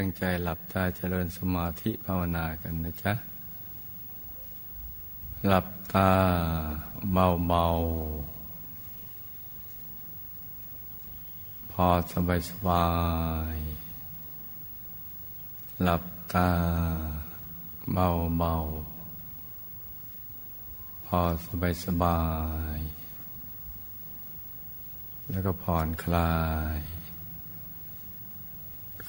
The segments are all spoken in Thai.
ตั้งใจหลับตาเจริญสมาธิภาวนากันนะจ๊ะ หลับตาเบาเบาพอสบายสบาย หลับตาเบาเบาพอสบายสบาย แล้วก็ผ่อนคลาย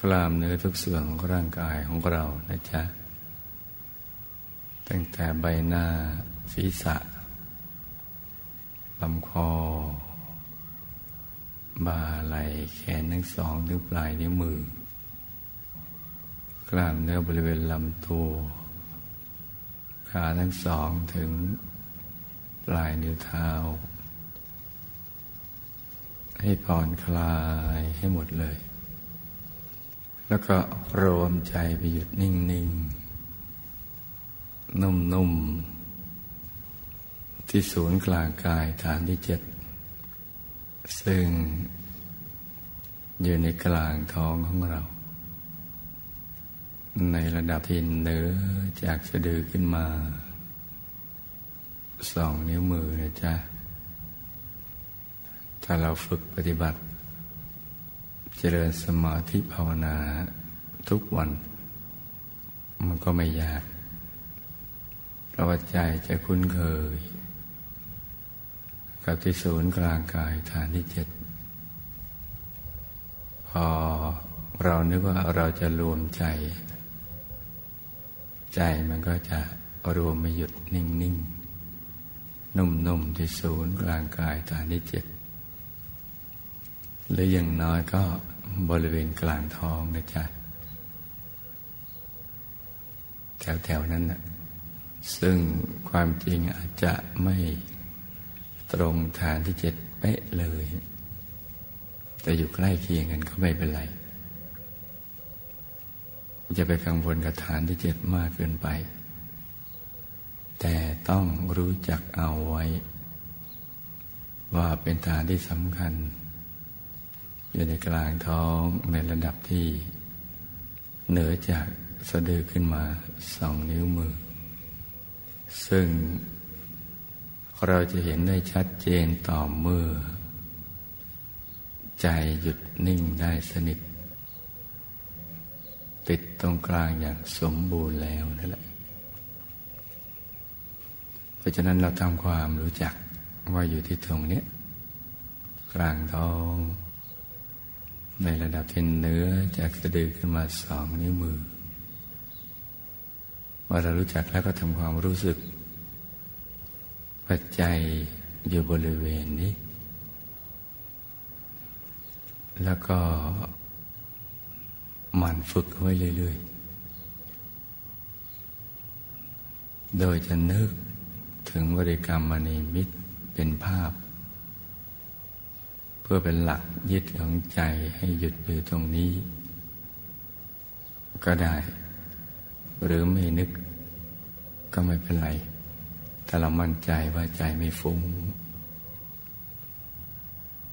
กล้ามเนื้อทุกส่วนของร่างกายของเรานะจ๊ะ ตั้งแต่ใบหน้าศีรษะลำคอ บ่าไหล่แขนทั้งสองถึงปลายนิ้วมือ กล้ามเนื้อบริเวณลำตัวขาทั้งสองถึงปลายนิ้วเท้า ให้ผ่อนคลายให้หมดเลย แล้วก็รวมใจไปหยุดนิ่งๆนุ่มๆ ที่ศูนย์กลางกายฐานที่เจ็ด ซึ่งอยู่ในกลางท้องของเรา ในระดับที่เหนือจากสะดือขึ้นมา สองนิ้วมือนะจ๊ะ ถ้าเราฝึกปฏิบัติ เจริญสมาธิภาวนาทุกวัน มันก็ไม่ยากเพราะว่าใจจะคุ้นเคย กับที่ศูนย์กลางกายฐานที่เจ็ดพอเรานึกว่าเราจะรวมใจ ใจมันก็จะรวมไม่หยุดนิ่งๆนุ่มๆที่ศูนย์กลางกายฐานที่เจ็ด หรืออย่างน้อยก็บริเวณกลางท้องนะจ๊ะแถวๆนั้นนะซึ่งความจริงอาจจะไม่ตรงฐานที่เจ็ดเป๊ะเลย แต่อยู่ใกล้เคียงกันก็ไม่เป็นไร จะไปกังวลกับฐานที่เจ็ดมากเกินไป แต่ต้องรู้จักเอาไว้ ว่าเป็นฐานที่สำคัญ อยู่ในกลางท้องในระดับที่เหนือจากสะดือขึ้นมาสองนิ้วมือ ซึ่งเราจะเห็นได้ชัดเจนต่อเมื่อ ใจหยุดนิ่งได้สนิท ติดตรงกลางอย่างสมบูรณ์แล้วนั่นแหละ เพราะฉะนั้นเราทำความรู้จักว่าอยู่ที่ตรงนี้กลางท้อง ในระดับที่เนื้อจากสะดือขึ้นมาสองนิ้วมือว่าเรารู้จักแล้วก็ทำความรู้สึกปัจจัยอยู่บริเวณนี้ แล้วก็มันฝึกไว้เรื่อยๆ โดยจะนึกถึงบริกรรมมณีมิตรเป็นภาพ พื่อเป็นหลักยึดของใจให้หยุดอยู่ตรงนี้ ก็ได้ หรือไม่นึกก็ไม่เป็นไรถ้าเรามั่นใจว่าใจไม่ฟุง้ง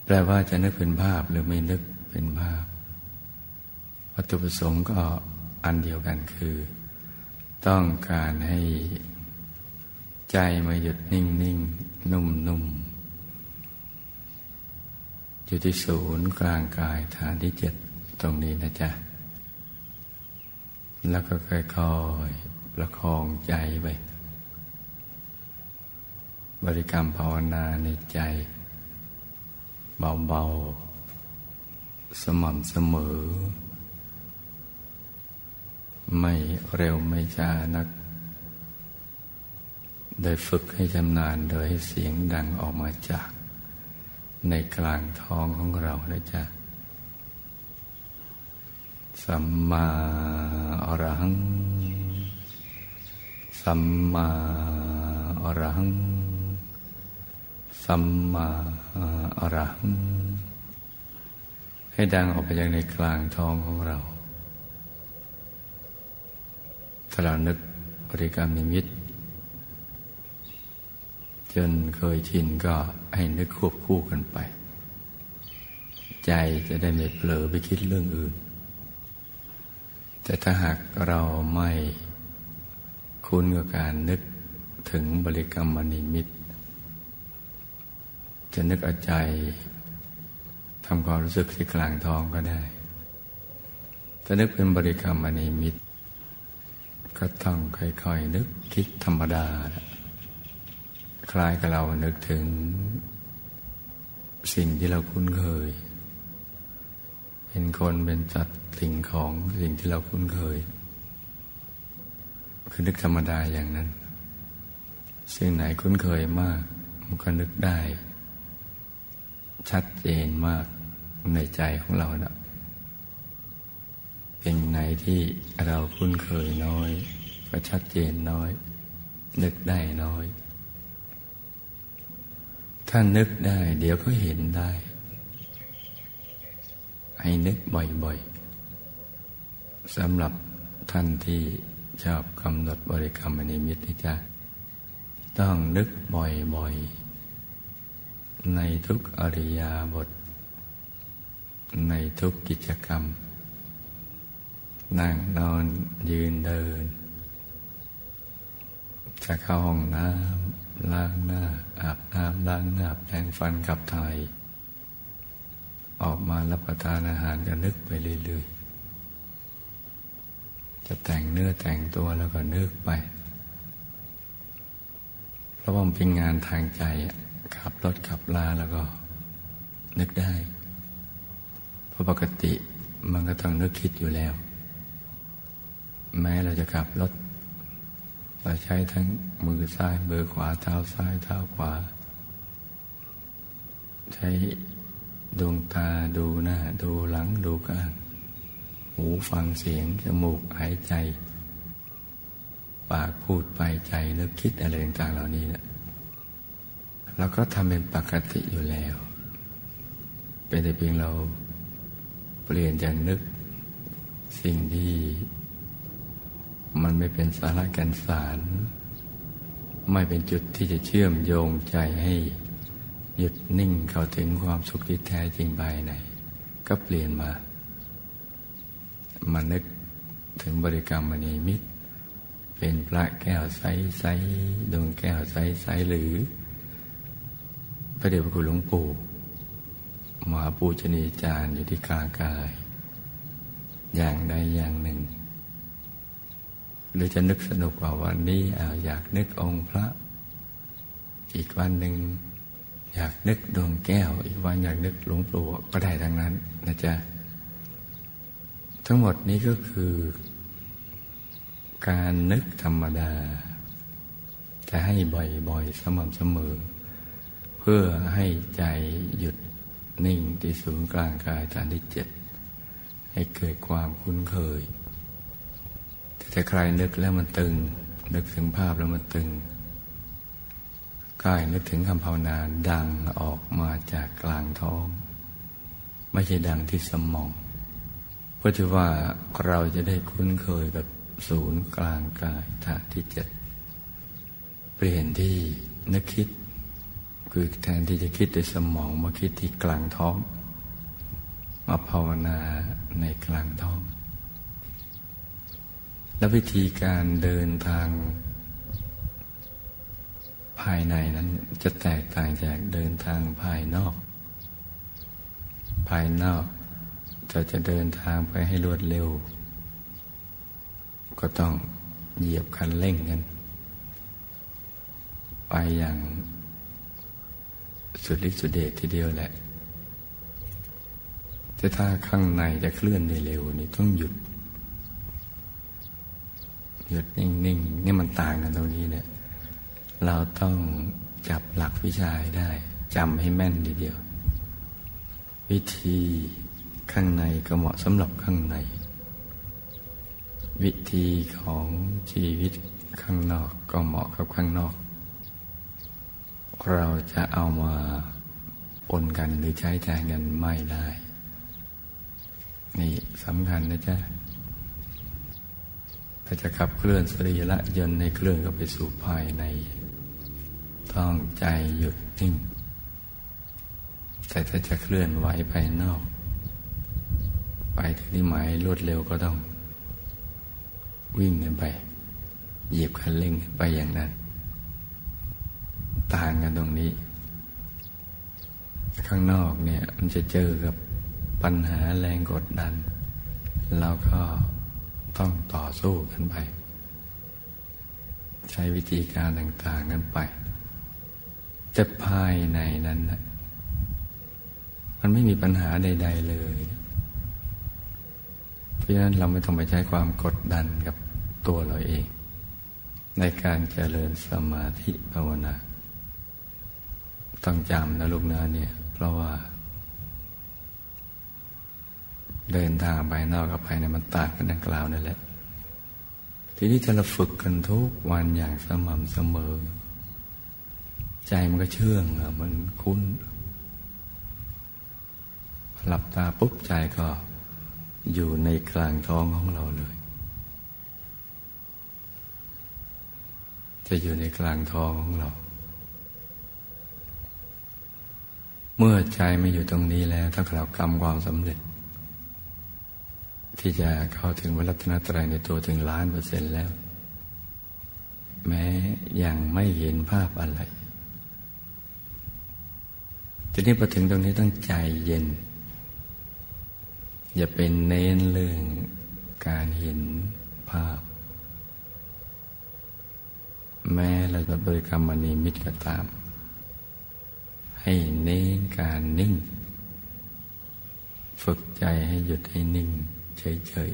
แปลว่าจะนึกเป็นภาพหรือไม่นึกเป็นภาพ วัตถุประสงค์ก็อันเดียวกันคือ ต้องการให้ใจมาหยุดนิ่งๆนุ่มๆ อยู่ที่ศูนย์กลางกายฐานที่เจ็ดตรงนี้นะจ๊ะ แล้วก็ค่อยๆประคองใจไป บริกรรมภาวนาในใจ เบาๆ สม่ำเสมอ ไม่เร็วไม่ช้านัก โดยฝึกให้ชำนาญโดยให้เสียงดังออกมาจาก ในกลางท้องของเรานะจ๊ะ สัมมาอรหัง สัมมาอรหัง สัมมาอรหัง ให้ดังออกไปยังในกลางท้องของเราถ้าเรานึกบริกรรมนิมิตจนเคยชินก็ ให้นึกควบคู่กันไป ใจจะได้ไม่เผลอไปคิดเรื่องอื่น แต่ถ้าหากเราไม่คุ้นกับการนึกถึงบริกรรมมณีมิตรจะนึกเอาใจทำความรู้สึกที่กลางท้องก็ได้ ถ้านึกเป็นบริกรรมมณีมิตรก็ต้องค่อยๆนึกคิดธรรมดา คล้ายกับเรานึกถึง สิ่งที่เราคุ้นเคย เป็นคนเป็นจัดสิ่งของสิ่งที่เราคุ้นเคย คือนึกธรรมดาอย่างนั้น สิ่งไหนคุ้นเคยมากมันก็นึกได้ ชัดเจนมากในใจของเรานะเป็นไหนที่เราคุ้นเคยน้อย ก็ชัดเจนน้อย นึกได้น้อย ถ้านึกได้ เดี๋ยวก็เห็นได้ ให้นึกบ่อยๆสำหรับท่านที่ชอบกำหนดบริกรรมนิมิตนะจ๊ะต้องนึกบ่อยๆ ในทุกอริยาบท ในทุกกิจกรรม นั่งนอนยืนเดิน จะเข้าห้องน้ำล้างหน้าอาบ ล้างหน้าแปรงฟันขับถ่าย ออกมารับประทานอาหารก็นึกไปเรื่อยๆ จะแต่งเนื้อแต่งตัวแล้วก็นึกไป เพราะว่ามันเป็นงานทางใจขับรถขับลาแล้วก็นึกได้ เพราะปกติมันก็ต้องนึกคิดอยู่แล้ว แม้เราจะขับรถเราใช้ทั้งมือซ้ายมือขวาเท้าซ้ายเท้าขวา ใช้ดวงตาดูหน้า ดูหลังดูก้างหูฟังเสียง จมูกหายใจ ปากพูดไปใจนึกคิดอะไรต่างๆเหล่านี้นะเราก็ทำเป็นปกติอยู่แล้ว เป็นแต่เพียงเราเปลี่ยนจากนึก สิ่งที่ มันไม่เป็นสาระก่นสาร ไม่เป็นจุดที่จะเชื่อมโยงใจให้ หยุดนิ่งเข้าถึงความสุขที่แท้จริงภายใน ก็เปลี่ยนมา มานึกถึงบริกรรมมณีมิตร เป็นพระแก้วใสใสดวงแก้วใสใสหรือ พระเดชพระคุณหลวงปู่มหาปูชนีจารย์อยู่ที่กลางกาย อย่างใดอย่างหนึ่ง หรือจะนึกสนุกกว่าวันนี้อยากนึกองค์พระ อีกวันหนึ่ง อยากนึกดวงแก้ว อีกวันอยากนึกหลวงปู่ก็ได้ทั้งนั้นนะจ๊ะ ทั้งหมดนี้ก็คือ การนึกธรรมดา จะให้บ่อยๆ สม่ำเสมอ เพื่อให้ใจหยุดนิ่งที่ศูนย์กลางกายฐานที่เจ็ดให้เกิดความคุ้นเคย แต่ใครนึกแล้วมันตึง นึกถึงภาพแล้วมันตึง กายนึกถึงคำภาวนาดังออกมาจากกลางท้อง ไม่ใช่ดังที่สมอง เพราะที่ว่าเราจะได้คุ้นเคยกับศูนย์กลางกายฐานที่เจ็ดเปลี่ยนที่นึกคิด คือแทนที่จะคิดในสมองมาคิดที่กลางท้อง มาภาวนาในกลางท้อง และวิธีการเดินทาง ภายในนั้นจะแตกต่างจากเดินทางภายนอก ภายนอกจะจะเดินทางไปให้รวดเร็ว ก็ต้องเหยียบคันเร่งกัน ไปอย่างสุดฤทธิ์สุดเดชทีเดียวแหละ แต่ถ้าข้างในจะเคลื่อนได้เร็วนี่ต้องหยุด หยุดนิ่งๆนนี่มันต่างกันตรงนี้เนี่ย เราต้องจับหลักวิชาได้จำให้แม่นดีเดียว วิธีข้างในก็เหมาะสำหรับข้างใน วิธีของชีวิตข้างนอกก็เหมาะกับข้างนอก เราจะเอามาปนกันหรือใช้แทนกันไม่ได้ นี่สำคัญนะจ๊ะถ้าจะขับเคลื่อนสรีระยนต์ในเคลื่อนก็ไปสู่ภายใน ต้องใจหยุดนิ่ง แต่ถ้าจะเคลื่อนไหวภายนอก ไปถึงที่หมายรวดเร็วก็ต้อง วิ่งกันไปเหยียบคันเร่งไปอย่างนั้น ต่างกันตรงนี้ ข้างนอกเนี่ยมันจะเจอกับปัญหาแรงกดดันเราก็ต้องต่อสู้กันไป ใช้วิธีการต่างๆกันไป แต่ภายในนั้นนะมันไม่มีปัญหาใด ๆ เลย เพราะฉะนั้นเราไม่ต้องไปใช้ความกดดันกับตัวเราเอง ในการเจริญสมาธิภาวนา ต้องจำนะลูกนะเนี่ย เพราะว่า เดินทางไปนอกกับภายในมันต่างกันดังกล่าวนั่นแหละ ทีนี้ถ้าเราฝึกกันทุกวันอย่างสม่ำเสมอ ใจมันก็เชื่องมันคุ้น หลับตาปุ๊บใจก็อยู่ในกลางท้องของเราเลย จะอยู่ในกลางท้องของเรา เมื่อใจไม่อยู่ตรงนี้แล้ว ถ้าเรากำความสำเร็จ ที่จะเข้าถึงวรัตนตรัยในตัวถึงล้านเปอร์เซ็นต์แล้ว แม้ยังไม่เห็นภาพอะไร ทีนี้พอถึงตรงนี้ต้องใจเย็น อย่าเป็นเน้นเรื่องการเห็นภาพ แม้เราจะบริกรรมมณีมิตรก็ตาม ให้เน้นการนิ่ง ฝึกใจให้หยุดให้นิ่งเฉย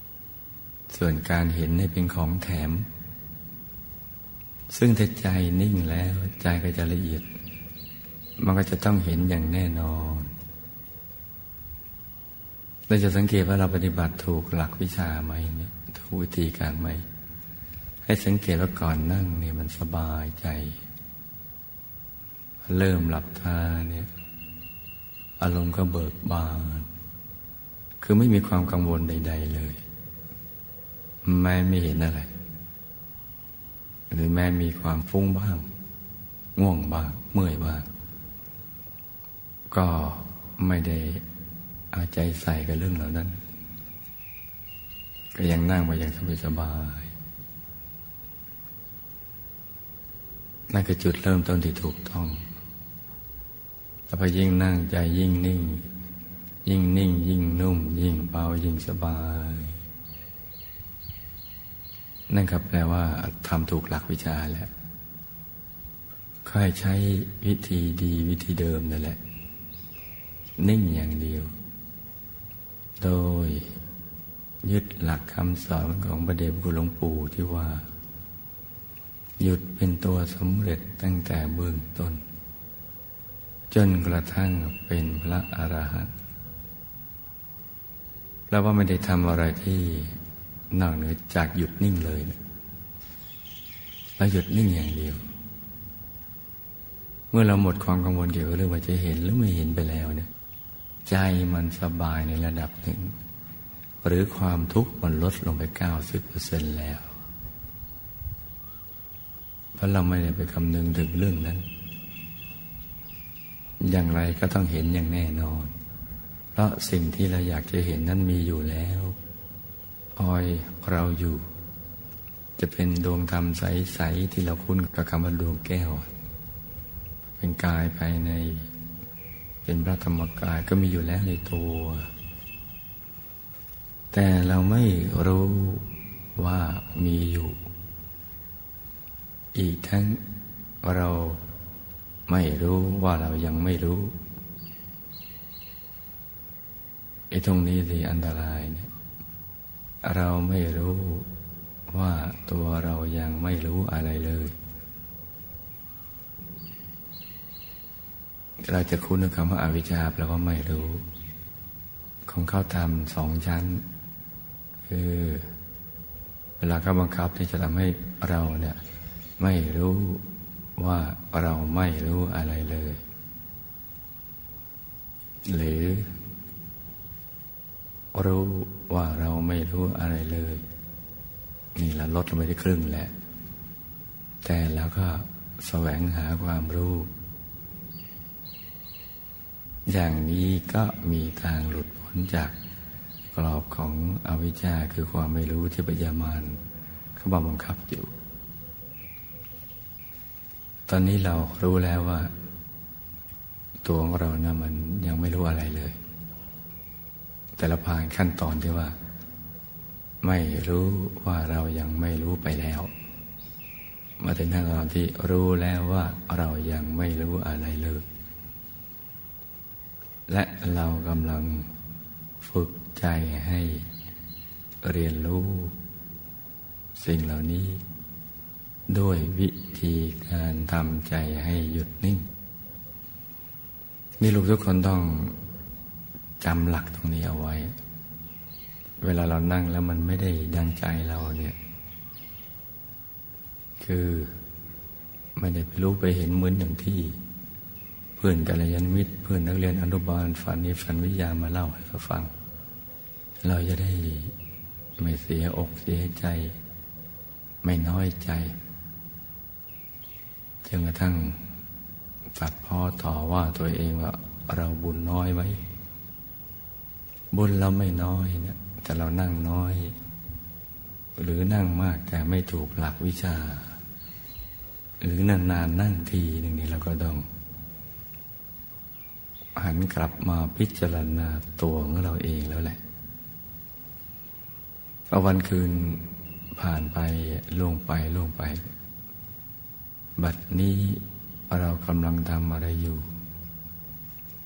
ๆ ส่วนการเห็นให้เป็นของแถม ซึ่งถ้าใจนิ่งแล้วใจก็จะละเอียด มันก็จะต้องเห็นอย่างแน่นอนเราจะสังเกตว่าเราปฏิบัติถูกหลักวิชาไหมเนี่ยถูกวิธีการไหม ให้สังเกตว่าก่อนนั่งเนี่ยมันสบายใจ เริ่มหลับตาเนี่ยอารมณ์ก็เบิกบาน คือไม่มีความกังวลใด ๆ เลย แม้ไม่เห็นอะไร หรือแม้มีความฟุ้งบ้าง ง่วงบ้าง เมื่อยบ้าง ก็ไม่ได้เอาใจใส่กับเรื่องเหล่านั้น ก็ยังนั่งมาอย่างสบายสบายนั่นคือจุดเริ่มต้นที่ถูกต้องถ้าพอยิ่งนั่งใจยิ่งนิ่ง ยิ่งนิ่ง ยิ่งนุ่ม ยิ่งเบายิ่งสบาย นั่นครับแปลว่าทำถูกหลักวิชาแล้วค่อยใช้วิธีดีวิธีเดิมนั่นแหละ นิ่งอย่างเดียว โดยยึดหลักคำสอนของพระเดชคุณหลวงปู่ที่ว่า หยุดเป็นตัวสำเร็จตั้งแต่เบื้องต้น จนกระทั่งเป็นพระอรหันต์แล้วว่าไม่ได้ทำอะไรที่นอกเหนือจากหยุดนิ่งเลยนะเราหยุดนิ่งอย่างเดียว เมื่อเราหมดความกังวลเกี่ยวกับเรื่องว่าจะเห็นหรือไม่เห็นไปแล้วเนี่ย ใจมันสบายในระดับหนึ่ง หรือความทุกข์มันลดลงไปเก้าสิบเปอร์เซ็นแล้ว เพราะเราไม่ได้ไปคำนึงถึงเรื่องนั้น อย่างไรก็ต้องเห็นอย่างแน่นอน เพราะสิ่งที่เราอยากจะเห็นนั้นมีอยู่แล้วคอยเราอยู่ จะเป็นดวงธรรมใส ๆ ที่เราคุ้นกับคำว่าดวงแก้ว เป็นกายภายใน เป็นพระธรรมกายก็มีอยู่แล้วในตัว แต่เราไม่รู้ว่ามีอยู่ อีกทั้งเราไม่รู้ว่าเรายังไม่รู้ไอ้ตรงนี้สิอันตรายเนี่ยเราไม่รู้ว่าตัวเรายังไม่รู้อะไรเลย เราจะคุ้นกับคำว่าอาวิชชาแปลว่าไม่รู้ ของเข้าทำสองชั้น คือเวลาเขาบังคับที่จะทำให้เราเนี่ยไม่รู้ว่าเราไม่รู้อะไรเลย หรือ รู้ว่าเราไม่รู้อะไรเลย นี่เราลดลงไปได้ครึ่งแหละ แต่แล้วก็แสวงหาความรู้ อย่างนี้ก็มีทางหลุดพ้นจากกรอบของอวิชชาคือความไม่รู้ที่ปัญญามานเขาบังคับอยู่ ตอนนี้เรารู้แล้วว่า ตัวของเรานะ่ะมันยังไม่รู้อะไรเลย แต่ละผ่านขั้นตอนที่ว่า ไม่รู้ว่าเรายังไม่รู้ไปแล้ว มาถึงขั้นตอนที่รู้แล้วว่าเรายังไม่รู้อะไรเลย และเรากำลังฝึกใจให้เรียนรู้ สิ่งเหล่านี้ ด้วยวิธีการทำใจให้หยุดนิ่ง นี่ลูกทุกคนต้องจำหลักตรงนี้เอาไว้ เวลาเรานั่งแล้วมันไม่ได้ดังใจเราเนี่ย คือไม่ได้ไปรู้ไปเห็นเหมือนอย่างที่ พื่อนกัลยาณมิตรเพื่อนนักเรียนอนุบาลฝันนิฝันวิทยามาเล่าให้เราฟัง เราจะได้ไม่เสียอกเสียใจ ไม่น้อยใจจนกระทั่งตัดพ้อต่อว่าตัวเองว่าเราบุญน้อยไว้ บุญเราไม่น้อยเนี่ยแต่เรานั่งน้อย หรือนั่งมากแต่ไม่ถูกหลักวิชา หรือนานๆนนั่งทีหนึ่งนี้เราก็ต้อง หันกลับมาพิจารณาตัวของเราเองแล้วแหละพอวันคืนผ่านไปล่วงไปล่วงไป บัดนี้เรากำลังทำอะไรอยู่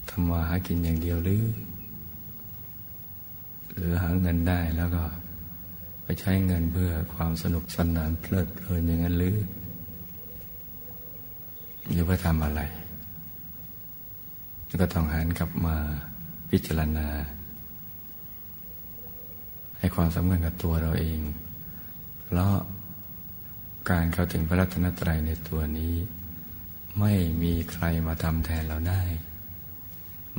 ทำมาหากินอย่างเดียวหรือ หรือหาเงินได้แล้วก็ ไปใช้เงินเพื่อความสนุกสนานเพลิดเพลินอย่างนั้นหรือ หรือว่าทำอะไร ก็ต้องหันกลับมาพิจารณา ให้ความสำคัญกับตัวเราเอง เพราะการเข้าถึงพระรัตนตรัยในตัวนี้ ไม่มีใครมาทำแทนเราได้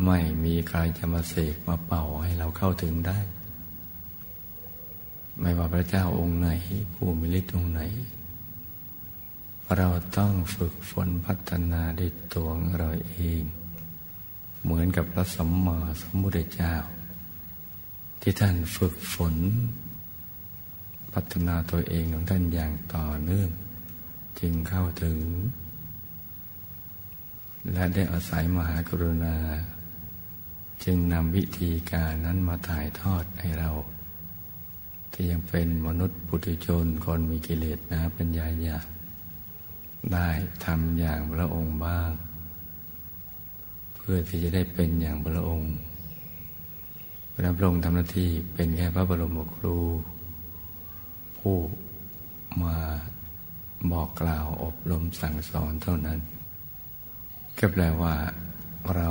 ไม่มีใครจะมาเสกมาเป่าให้เราเข้าถึงได้ ไม่ว่าพระเจ้าองค์ไหน ผู้มีฤทธิ์องค์ไหน เราต้องฝึกฝนพัฒนาด้วยตัวของเราเอง เหมือนกับพระสัมมาสัมพุทธเจ้า ที่ท่านฝึกฝน พัฒนาตัวเองของท่านอย่างต่อเนื่อง จึงเข้าถึง และได้อาศัยมหากรุณา จึงนำวิธีการนั้นมาถ่ายทอดให้เรา ที่ยังเป็นมนุษย์ปุถุชนคนมีกิเลสนะปัญญาหยาได้ทำอย่างพระองค์บ้าง พื่อที่จะได้เป็นอย่างพระองค์พระพระองค์ทำหน้าที่เป็นแค่พระบรมครู ผู้มาบอกกล่าวอบรมสั่งสอนเท่านั้น ก็แปลว่าเรา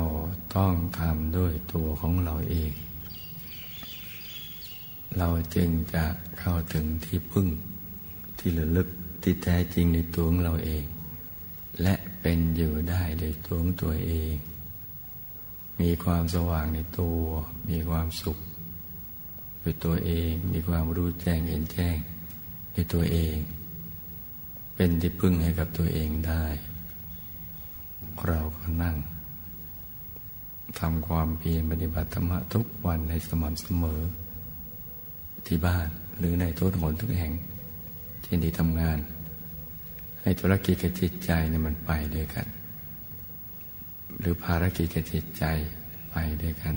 ต้องทำด้วยตัวของเราเอง เราจึงจะเข้าถึงที่พึ่ง ที่ระลึกที่แท้จริงในตัวของเราเอง และเป็นอยู่ได้โดยตัวของตัวเอง มีความสว่างในตัว มีความสุขด้วยตัวเอง มีความรู้แจ้งเห็นแจ้งด้วยตัวเอง เป็นที่พึ่งให้กับตัวเองได้ เราก็นั่งทำความเพียรปฏิบัติธรรมทุกวันในสม่ำเสมอ ที่บ้านหรือในทุกหนทุกแห่งเช่นที่ทำงาน ให้ธุรกิจกับจิตใจเนี่ยมันไปด้วยกัน หรือภารกิจกับจิตใจไปด้วยกัน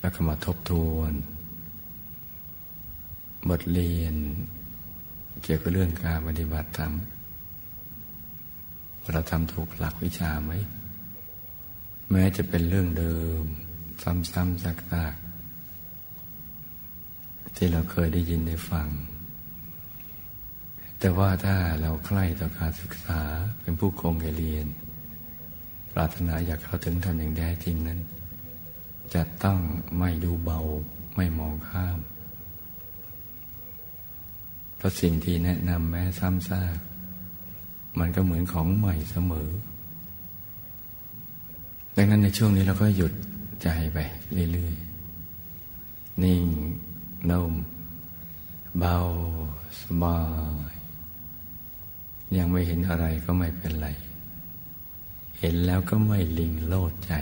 แล้วก็มาทบทวน บทเรียน เกี่ยวกับเรื่องการปฏิบัติธรรมเราทำถูกหลักวิชาไหม แม้จะเป็นเรื่องเดิม ซ้ำๆซักๆที่เราเคยได้ยินได้ฟัง แต่ว่าถ้าเราใคร่ต่อการศึกษาเป็นผู้คงเรียน ปรารถนาอยากเข้าถึงธรรมอย่างแท้จริงนั้น จะต้องไม่ดูเบาไม่มองข้ามเพราะสิ่งที่แนะนำแม้ซ้ำซากมันก็เหมือนของใหม่เสมอ ดังนั้นในช่วงนี้เราก็หยุดใจไปเรื่อยๆ นิ่งนุ่มเบาสบาย ยังไม่เห็นอะไรก็ไม่เป็นไร เห็นแล้วก็ไม่ลิงโลดใจ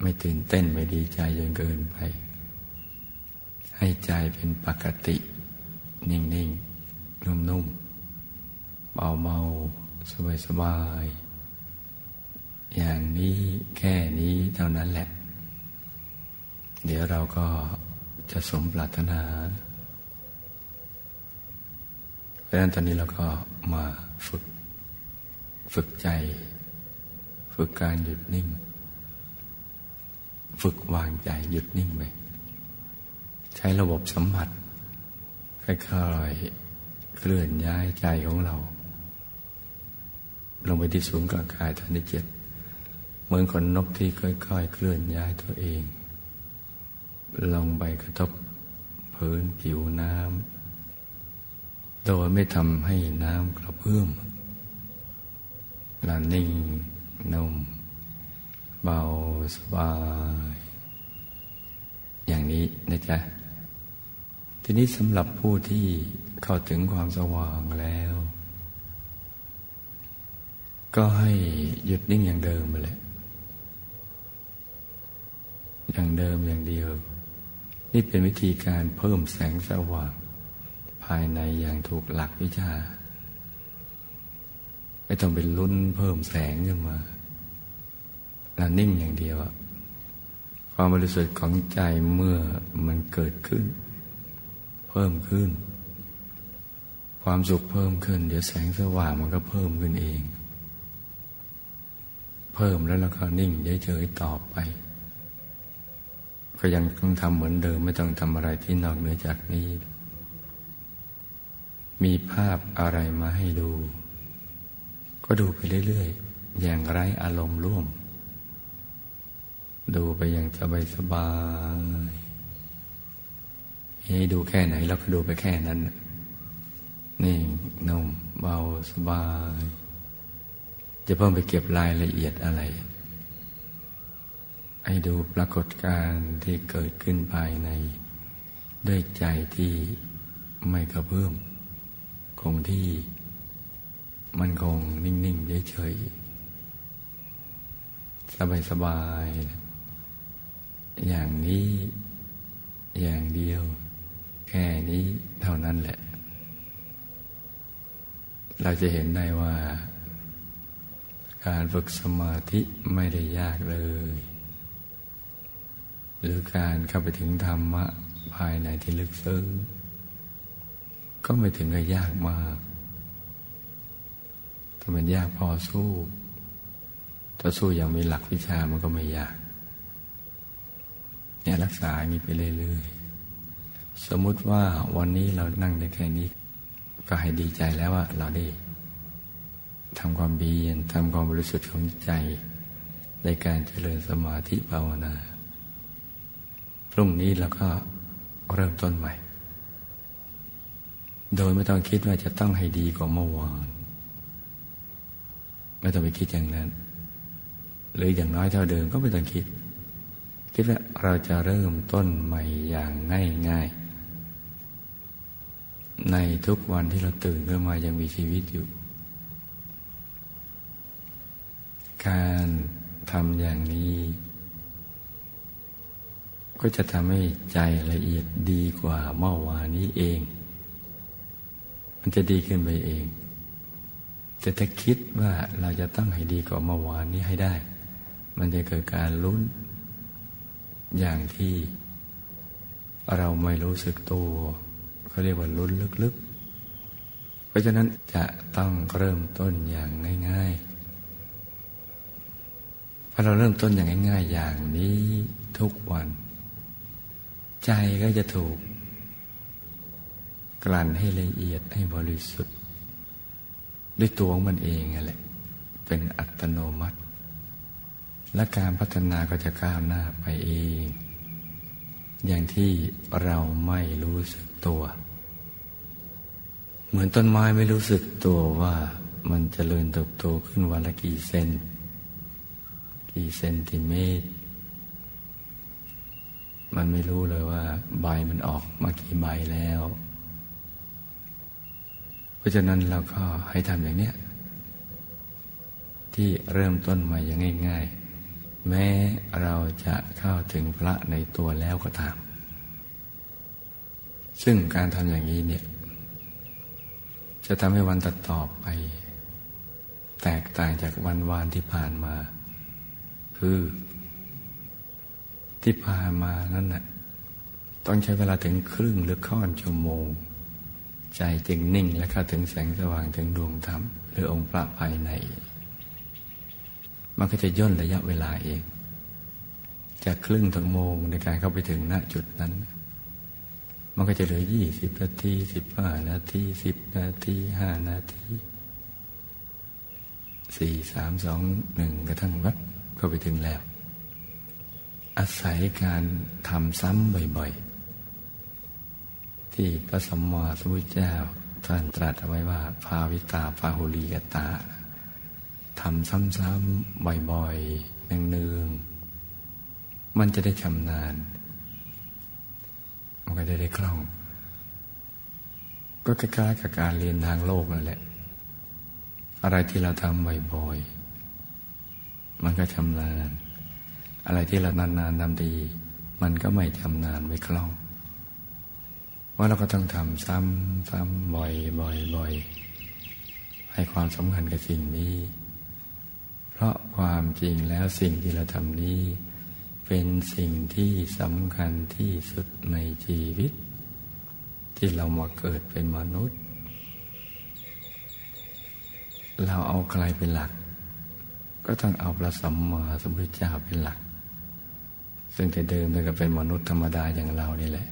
ไม่ตื่นเต้นไม่ดีใจจนเกินไป ให้ใจเป็นปกติ นิ่งๆ นุ่มๆ เบาๆ สบายๆ อย่างนี้แค่นี้เท่านั้นแหละ เดี๋ยวเราก็จะสมปรารถนา เพราะฉะนั้นตอนนี้เราก็มาฝึก ฝึกใจ ฝึกการหยุดนิ่ง ฝึกวางใจหยุดนิ่งไปใช้ระบบสัมผัสค่อยๆเคลื่อนย้ายใจของเรา ลงไปที่ศูนย์กลางกายฐานที่เจ็ดเหมือนคนนกที่ค่อยๆเคลื่อนย้ายตัวเอง ลงไปกระทบพื้นผิวน้ำ โดยไม่ทำให้น้ำกระเพื่อมลานิ่งนุ่มเบาสบาย อย่างนี้นะจ๊ะ ทีนี้สำหรับผู้ที่เข้าถึงความสว่างแล้ว ก็ให้หยุดนิ่งอย่างเดิมไปเลยอย่างเดิมอย่างเดียว นี่เป็นวิธีการเพิ่มแสงสว่าง ภายในอย่างถูกหลักวิชาไม่ต้องเป็นลุ้นเพิ่มแสงขึ้นมาเรานิ่งอย่างเดียวความบริสุทธิ์ของใจเมื่อมันเกิดขึ้น เพิ่มขึ้น ความสุขเพิ่มขึ้น เดี๋ยวแสงสว่างมันก็เพิ่มขึ้นเอง เพิ่มแล้วเราก็นิ่งเฉยๆต่อไป ก็ยังต้องทำเหมือนเดิมไม่ต้องทำอะไรที่นอกเหนือจากนี้ มีภาพอะไรมาให้ดู ก็ดูไปเรื่อยๆ อย่างไร้อารมณ์ร่วม ดูไปอย่างสบายสบายให้ดูแค่ไหนเราก็ดูไปแค่นั้น นี่นุ่มเบาสบาย จะเพิ่มไปเก็บรายละเอียดอะไร ให้ดูปรากฏการณ์ที่เกิดขึ้นภายใน ด้วยใจที่ไม่กระเพื่อม คงที่มันคงนิ่ง ๆ เฉย ๆ สบาย ๆ อย่างนี้อย่างเดียว แค่นี้เท่านั้นแหละ เราจะเห็นได้ว่า การฝึกสมาธิไม่ได้ยากเลย หรือการเข้าไปถึงธรรมะภายในที่ลึกซึ้ง ก็ไม่ถึงกับยากมากถ้ามันยากพอสู้ ถ้าสู้อย่างมีหลักวิชามันก็ไม่ยาก เนี่ยรักษาอย่างนี้ไปเรื่อยๆ สมมุติว่าวันนี้เรานั่งได้แค่นี้ ก็ให้ดีใจแล้วว่าเราได้ทำความเบียนทำความบริสุทธิ์ของใจ ในการเจริญสมาธิภาวนา พรุ่งนี้เราก็เริ่มต้นใหม่ โดยไม่ต้องคิดว่าจะต้องให้ดีกว่าเมื่อวาน ไม่ต้องไปคิดอย่างนั้น หรืออย่างน้อยเท่าเดิมก็ไม่ต้องคิด คิดว่าเราจะเริ่มต้นใหม่อย่างง่ายๆ ในทุกวันที่เราตื่นขึ้นมายังมีชีวิตอยู่ การทำอย่างนี้ ก็จะทำให้ใจละเอียดดีกว่าเมื่อวานนี้เอง มันจะดีขึ้นไปเอง แต่ถ้าคิดว่าเราจะต้องให้ดีกว่าเมื่อวานนี้ให้ได้ มันจะเกิดการลุ้น อย่างที่เราไม่รู้สึกตัวเขาเรียกว่าลุ้นลึกๆ เพราะฉะนั้นจะต้องเริ่มต้นอย่างง่ายๆพอเราเริ่มต้นอย่างง่าย ๆ อย่างนี้ทุกวัน ใจก็จะถูก กลั่นให้ละเอียดให้บริสุทธิ์ ด้วยตัวของมันเองแหละ เป็นอัตโนมัติ และการพัฒนาก็จะก้าวหน้าไปเอง อย่างที่เราไม่รู้สึกตัว เหมือนต้นไม้ไม่รู้สึกตัวว่ามันจเจริญเติบโตขึ้นวันละกี่เซน กี่เซนติเมตร มันไม่รู้เลยว่า ใบมันออกมากี่ใบแล้ว ราะฉะนั้นเราก็ให้ทำอย่างเนี้ยที่เริ่มต้นมาอย่างง่าย ๆ แม้เราจะเข้าถึงพระในตัวแล้วก็ตาม ซึ่งการทำอย่างนี้เนี่ย จะทำให้วันตัดต่อไป แตกต่างจากวันวานที่ผ่านมา คือที่ผ่านมานั้นน่ะต้องใช้เวลาถึงครึ่งหรือค่อนชั่วโมง ใจจึงนิ่งและเข้าถึงแสงสว่างถึงดวงธรรม หรือองค์พระภายใน มันก็จะย่นระยะเวลาเองจากครึ่งถึงโมงในการเข้าไปถึงณจุดนั้น มันก็จะเหลือยี่สิบนาทีสิบห้านาทีสิบนาทีห้านาทีสี่สามสองหนึ่งกระทั่งวัดเข้าไปถึงแล้ว อาศัยการทำซ้ำบ่อยๆ ที่พระสัมมาสัมพุทธเจ้าท่านตรัสเอาไว้ว่า ภาวิตาภาหุลีกตาทำซ้ำๆบ่อยๆเนืองๆมันจะได้ชำนาญ มันก็จะได้คล่อง ก็คล้ายๆกับการเรียนทางโลกนั่นแหละ อะไรที่เราทำบ่อยๆมันก็ชำนาญ อะไรที่เรานานๆทำดี มันก็ไม่ชำนาญไม่คล่อง ว่าเราก็ต้องทำซ้ำซ้ำบ่อยบ่อยบ่อยให้ความสำคัญกับสิ่งนี้ เพราะความจริงแล้วสิ่งที่เราทำนี้ เป็นสิ่งที่สำคัญที่สุดในชีวิต ที่เรามาเกิดเป็นมนุษย์ เราเอาใครเป็นหลัก ก็ต้องเอาพระสัมมาสัมพุทธเจ้าเป็นหลัก ซึ่งแต่เดิมเราก็เป็นมนุษย์ธรรมดาอย่างเรานี่แหละ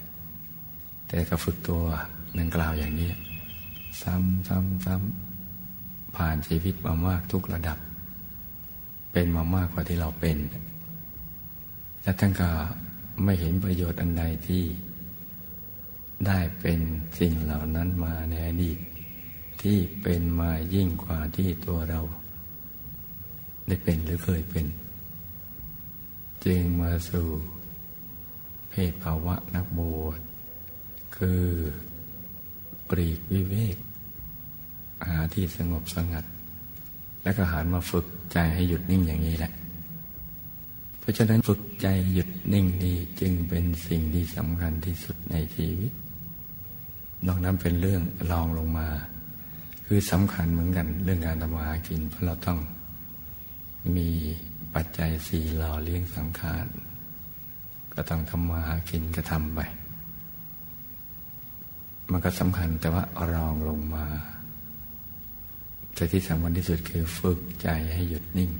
แต่ก็ฝึกตัวนังกล่าวอย่างนี้ ซ้ำซ้ำซ้ำผ่านชีวิตมามากทุกระดับ เป็นมามากกว่าที่เราเป็น และท่านก็ไม่เห็นประโยชน์อันใดที่ได้เป็นสิ่งเหล่านั้นมาในอดีตที่เป็นมายิ่งกว่าที่ตัวเรา ได้เป็นหรือเคยเป็น จึงมาสู่เพศภาวะนักบวช คือปรีกวิเวก หาที่สงบสงัด แล้วก็หันมาฝึกใจให้หยุดนิ่งอย่างนี้แหละ เพราะฉะนั้นฝึกใจหยุดนิ่งนี้จึงเป็นสิ่งที่สำคัญที่สุดในชีวิต นอกนั้นเป็นเรื่องรองลงมา คือสำคัญเหมือนกันเรื่องการทำมาหากิน เพราะเราต้องมีปัจจัยสี่หล่อเลี้ยงสังขารก็ต้องทำมาหากินก็ทำไป มันก็สำคัญแต่ว่ารองลงมาแต่ที่สำคัญที่สุดคือฝึกใจให้หยุดนิ่ง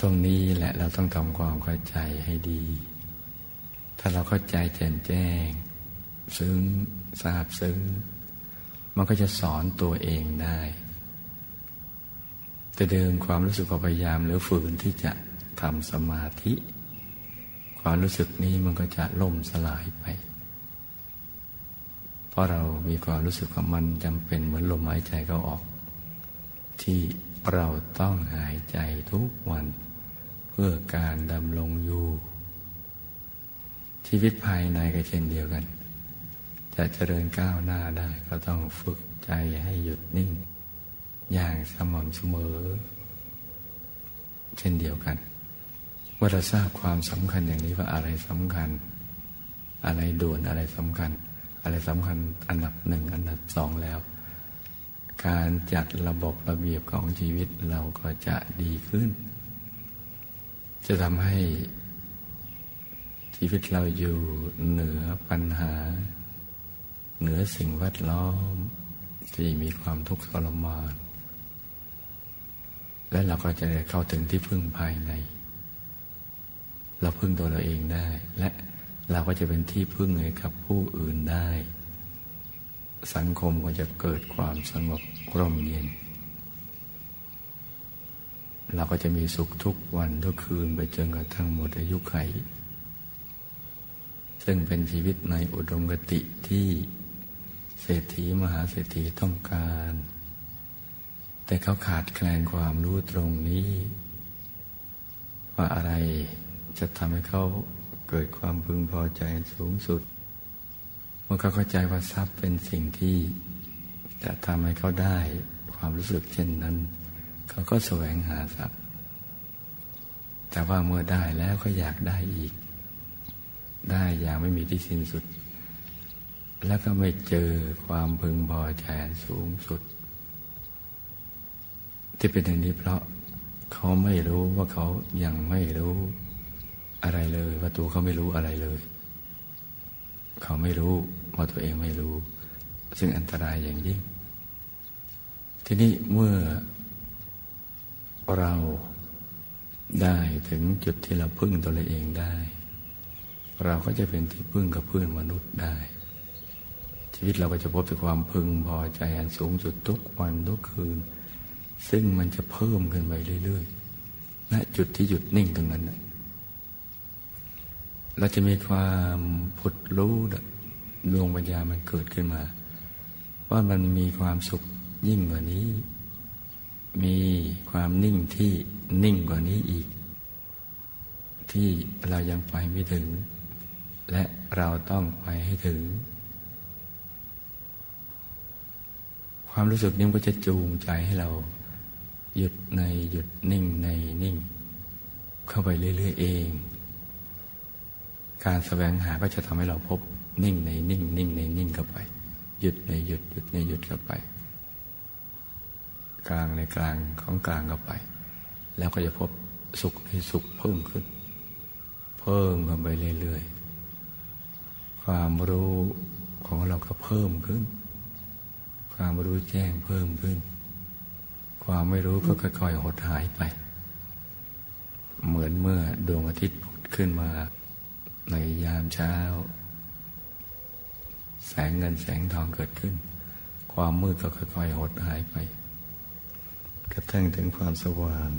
ตรงนี้แหละเราต้องทำความเข้าใจให้ดี ถ้าเราเข้าใจแจ่มแจ้ง ซึ้งทราบซึ้ง มันก็จะสอนตัวเองได้ แต่เดิมความรู้สึกพยายามหรือฝืนที่จะทำสมาธิ ความรู้สึกนี้มันก็จะล่มสลายไป ราะเรามีความรู้สึกว่ามันจำเป็นเหมือนลมหายใจเขาออก ที่เราต้องหายใจทุกวัน เพื่อการดำรงอยู่ ชีวิตภายในก็เช่นเดียวกัน จะเจริญก้าวหน้าได้ก็ต้องฝึกใจให้หยุดนิ่ง อย่างสม่ำเสมอ เช่นเดียวกันว่าเราทราบความสำคัญอย่างนี้ว่าอะไรสำคัญ อะไรด่วนอะไรสำคัญ อะไรสำคัญอันดับหนึ่งอันดับสองแล้ว การจัดระบบระเบียบของชีวิตเราก็จะดีขึ้น จะทำให้ชีวิตเราอยู่เหนือปัญหา เหนือสิ่งแวดล้อมที่มีความทุกข์ทรมานและเราก็จะได้เข้าถึงที่พึ่งภายใน เราพึ่งตัวเราเองได้และ เราก็จะเป็นที่พึ่งให้กับผู้อื่นได้ สังคมก็จะเกิดความสงบร่มเย็น เราก็จะมีสุขทุกวันทุกคืนไปจนกระทั่งหมดอายุไข ซึ่งเป็นชีวิตในอุดมกติที่เศรษฐีมหาเศรษฐีต้องการ แต่เขาขาดแคลนความรู้ตรงนี้ ว่าอะไรจะทำให้เขา เกิดความพึงพอใจสูงสุดเมื่อเขาเข้าใจว่าทรัพย์เป็นสิ่งที่จะทำให้เขาได้ความรู้สึกเช่นนั้น เขาก็แสวงหาทรัพย์ แต่ว่าเมื่อได้แล้วก็อยากได้อีก ได้อย่างไม่มีที่สิ้นสุด แล้วก็ไม่เจอความพึงพอใจสูงสุด ที่เป็นอย่างนี้เพราะเขาไม่รู้ว่าเขายังไม่รู้ อะไรเลยว่าตัวเขาไม่รู้อะไรเลย เขาไม่รู้ว่าตัวเองไม่รู้ ซึ่งอันตรายอย่างยิ่ง ทีนี้เมื่อเราได้ถึงจุดที่เราพึ่งตัวเราเองได้ เราก็จะเป็นที่พึ่งกับเพื่อนมนุษย์ได้ ชีวิตเราก็จะพบแต่ความพึงพอใจอันสูงสุดทุกวันทุกคืน ซึ่งมันจะเพิ่มขึ้นไปเรื่อยๆณจุดที่หยุดนิ่งตรงนั้น เราจะมีความผุดรู้ดวงปัญญามันเกิดขึ้นมา ว่ามันมีความสุขยิ่งกว่านี้ มีความนิ่งที่นิ่งกว่านี้อีก ที่เรายังไปไม่ถึง และเราต้องไปให้ถึง ความรู้สึกนี้ก็จะจูงใจให้เรา หยุดในหยุดนิ่งในนิ่ง เข้าไปเรื่อยๆเอง การแสวงหาก็จะทำให้เราพบนิ่งในนิ่ง นิ่งในนิ่งเข้าไปหยุดในหยุดหยุดในหยุดเข้าไป กลางในกลางของกลางเข้าไป แล้วก็จะพบสุขในสุขเพิ่มขึ้น เพิ่มขึ้นไปเรื่อยๆความรู้ของเราก็เพิ่มขึ้น ความรู้แจ้งเพิ่มขึ้น ความไม่รู้ก็ค่อยๆหดหายไป เหมือนเมื่อดวงอาทิตย์พุดขึ้นมา ในยามเช้า แสงเงินแสงทองเกิดขึ้น ความมืดก็ค่อยๆหดหายไป กระทั่งถึงความสว่าง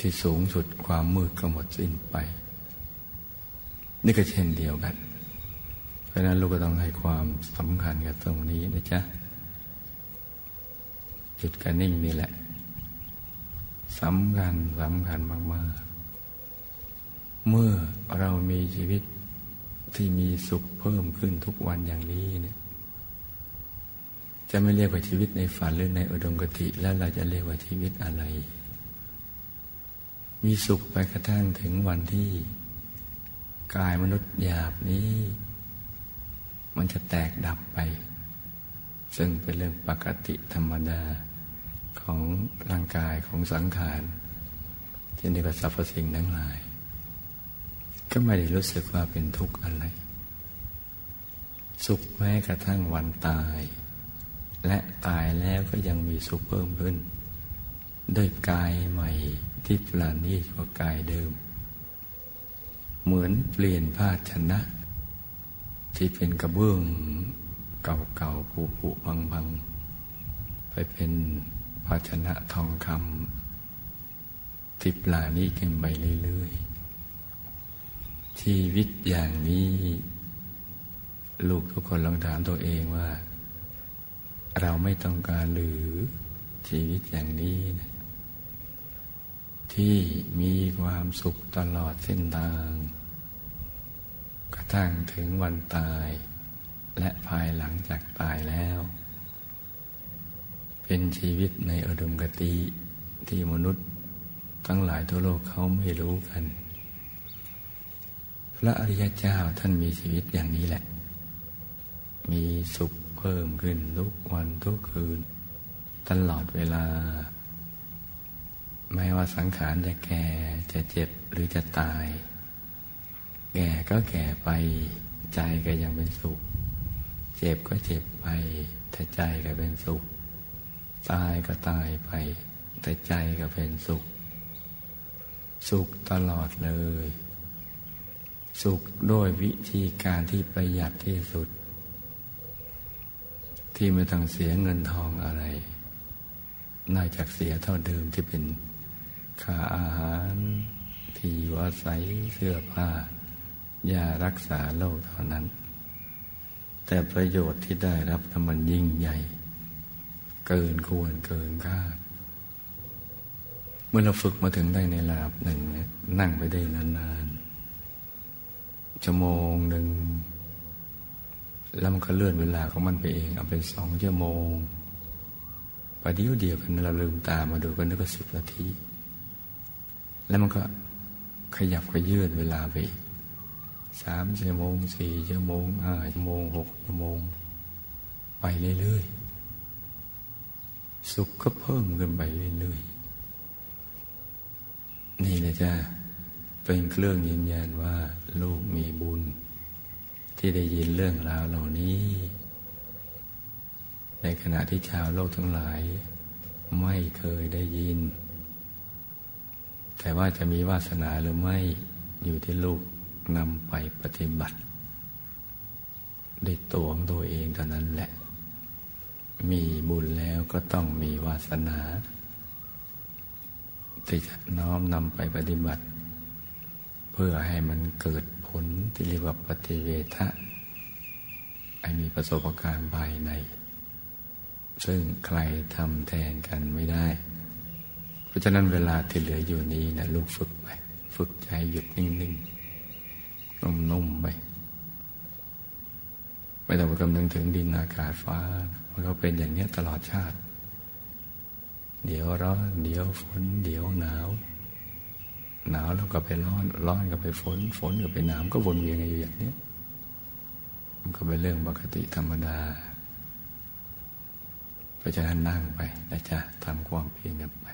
ที่สูงสุดความมืดก็หมดสิ้นไป นี่ก็เช่นเดียวกัน เพราะนั้นลูกก็ต้องให้ความสำคัญกับตรงนี้นะจ๊ะ จุดการนิ่งนี่แหละสำคัญสำคัญมาก ๆ เมื่อเรามีชีวิตที่มีสุขเพิ่มขึ้นทุกวันอย่างนี้เนี่ยจะไม่เรียกว่าชีวิตในฝันหรือในอุดมกติ แล้วเราจะเรียกว่าชีวิตอะไร มีสุขไปกระทั่งถึงวันที่กายมนุษย์หยาบนี้ มันจะแตกดับไป ซึ่งเป็นเรื่องปกติธรรมดาของร่างกายของสังขารที่ในกับสรรพสิ่งทั้งหลาย ก็ไม่ได้รู้สึกว่าเป็นทุกข์อะไร สุขแม้กระทั่งวันตาย และตายแล้วก็ยังมีสุขเพิ่มขึ้น ด้วยกายใหม่ที่ปราณีตกว่ากายเดิม เหมือนเปลี่ยนภาชนะ ที่เป็นกระเบื้องเก่าๆผุๆพังๆ ไปเป็นภาชนะทองคำที่ปราณีตกันไปเรื่อยๆ ชีวิตอย่างนี้ ลูกทุกคนลองถามตัวเองว่า เราไม่ต้องการหรือชีวิตอย่างนี้นะที่มีความสุขตลอดเส้นทาง กระทั่งถึงวันตาย และภายหลังจากตายแล้ว เป็นชีวิตในอดมกติที่มนุษย์ทั้งหลายทั่วโลกเขาไม่รู้กัน พระอริยเจ้าท่านมีชีวิตอย่างนี้แหละ มีสุขเพิ่มขึ้นทุกวันทุกคืน ตลอดเวลา ไม่ว่าสังขารจะแก่จะเจ็บหรือจะตาย แก่ก็แก่ไปใจก็ยังเป็นสุข เจ็บก็เจ็บไปแต่ใจก็เป็นสุข ตายก็ตายไป แต่ใจก็เป็นสุข สุขตลอดเลย สุขโดยวิธีการที่ประหยัดที่สุด ที่ไม่ต้องเสียเงินทองอะไรนอกจากเสียเท่าเดิมที่เป็นค่าอาหารที่อยู่อาศัยเสื้อผ้ายารักษาโรคเท่านั้น แต่ประโยชน์ที่ได้รับนั้นมันยิ่งใหญ่ เกินควรเกินคาดเมื่อเราฝึกมาถึงได้ในระดับหนึ่งนั่งไปได้นานๆ ชั่วโมงหนึ่งแล้วมันก็เลื่อนเวลาของมันไปเอง เอาเป็นสองชั่วโมงประเดี๋ยวเดียวกันเราลืมตามาดูกันนึกว่าสิบนาที แล้วมันก็ขยับขยื่นเวลาไปสามชั่วโมงสี่ชั่วโมงห้าชั่วโมงหกชั่วโมง ไปเรื่อยๆสุขก็เพิ่มขึ้นไปเรื่อยๆนี่นะจ๊ะ เป็นเครื่องยืนยันว่า ลูกมีบุญ ที่ได้ยินเรื่องราวเหล่านี้ ในขณะที่ชาวโลกทั้งหลาย ไม่เคยได้ยิน แต่ว่าจะมีวาสนาหรือไม่อยู่ที่ลูกนำไปปฏิบัติด้วยตัวของตัวเองเท่านั้นแหละ มีบุญแล้วก็ต้องมีวาสนาที่จะน้อมนำไปปฏิบัติ เพื่อให้มันเกิดผลที่เรียกว่าปฏิเวทะไอมีประสบการณ์ภายใน ซึ่งใครทำแทนกันไม่ได้ เพราะฉะนั้นเวลาที่เหลืออยู่นี้นะลูกฝึกไป ฝึกใจหยุดนิ่งๆนุ่มๆไปไม่ต้องไปคำนึงถึงดินอากาศฟ้า มันก็เป็นอย่างนี้ตลอดชาติ เดี๋ยวร้อนเดี๋ยวฝน เดี๋ยวหนาว หนาวแล้วก็ไปร้อน ร้อนก็ไปฝน ฝนก็ไปหนาวก็วนเวียนอยู่อย่างนี้มันก็เป็นเรื่องปกติธรรมดาเพราะฉะนั้นนั่งไปนะจ๊ะทำความเพียรไป